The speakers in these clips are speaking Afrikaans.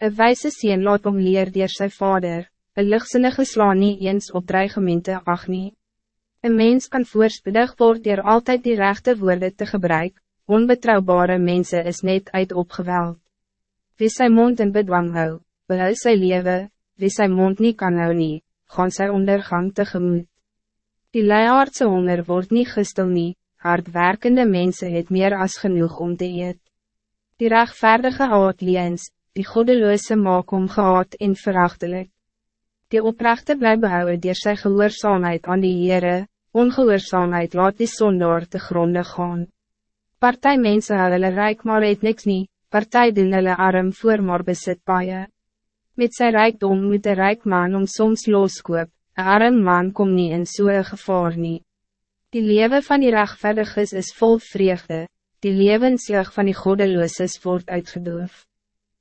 Een wijze sien laat om leer dier sy vader, een lichtsinnige slaan nie eens op dreigemente ach nie. Een mens kan voorspoedig word dier altijd die rechte woorden te gebruiken. onbetrouwbare mensen is net uit opgeweld. Wie sy mond in bedwang hou, behou sy lewe, wie sy mond niet kan hou nie, gaan sy ondergang tegemoet. Die leiaardse honger wordt niet gestil nie, hardwerkende mensen het meer as genoeg om te eet. Die rechtvaardige haat liens, die goddeloze maak om gehaat en verachtelijk. Die oprechte bly behouwe dier sy gehoorzaamheid aan die Heere, ongehoorzaamheid laat die sondaar te gronde gaan. Partij mense hou hulle rijk maar het niks nie, partij doen hulle arm voor maar besit paie. Met sy rijkdom moet een rijk man om soms loskoop, een arm man kom niet in soe gevaar nie. Die leven van die rechtvaardiges is vol vreugde, die levensjug van die goddelooses word uitgedoof.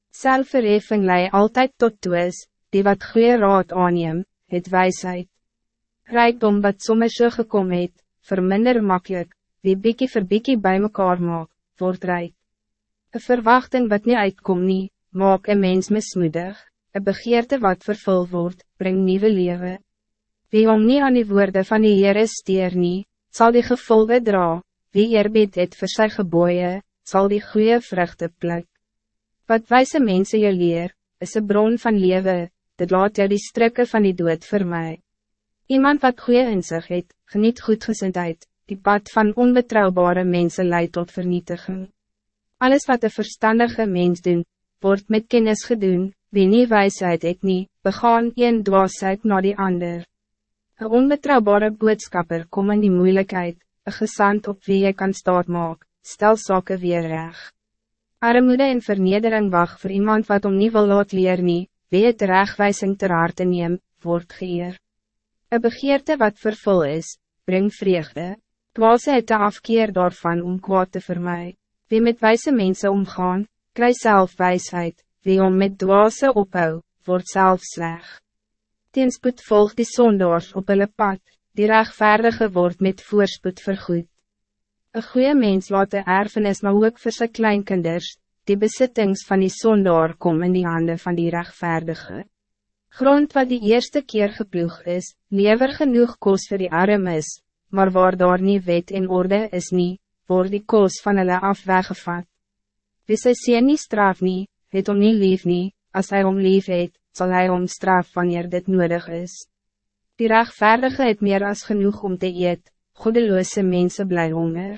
Selfverheffing lei altijd tot toes, die wat goeie raad aanneem, het wijsheid. Rijkdom wat soms so gekom het, verminder makkelijk, wie bikkie vir bikkie bij mekaar maak, word rijk. Een verwachting wat niet uitkom nie, maak een mens mismoedig, een begeerte wat vervul wordt, brengt nieuwe leven. Wie om niet aan die woorden van die Heere steer nie, sal die gevolge dra, wie eerbied het vir sy geboeie, sal die goede vruchten pluk. Wat wijze mensen je leer, is een bron van leven, dit laat jou die strikken van die dood voor mij. Iemand wat goede inzicht het, geniet goedgezindheid, die pad van onbetrouwbare mensen leidt tot vernietiging. Alles wat een verstandige mens doen, wordt met kennis gedoen, wie nie wijsheid het nie, begaan een dwaasheid na die ander. Een onbetrouwbare boodskapper kom in die moeilijkheid, een gezant op wie je kan staat maak, stel zaken weer recht. Armoede en vernedering wacht voor iemand wat om nie wil laat leer nie, wie het rechtwijzing ter harte neem, word geëer. Een begeerte wat vervul is, bring vreugde. Dwaase het de afkeer daarvan om kwaad te vermijden. Wie met wijze mensen omgaan, krijgt zelf wijsheid. Wie om met dwaase ophou, wordt zelf sleg. Teenspoed volgt die zondaars op hulle pad, die rechtvaardige wordt met voorspoed vergoed. Een goede mens laat de erfenis maar ook voor zijn kleinkinders, die besittings van die zondaar kom in die handen van die rechtvaardige. Grond wat die eerste keer geploeg is, lever genoeg koos voor die arm is, maar waar daar nie wet en orde is nie, word die koos van hulle af weggevat. Wie sy sien nie straf nie, het om nie lief nie, as hy om lief het, sal hy om straf wanneer dit nodig is. Die rechtvaardige het meer as genoeg om te eet, goddeloze mensen bly honger.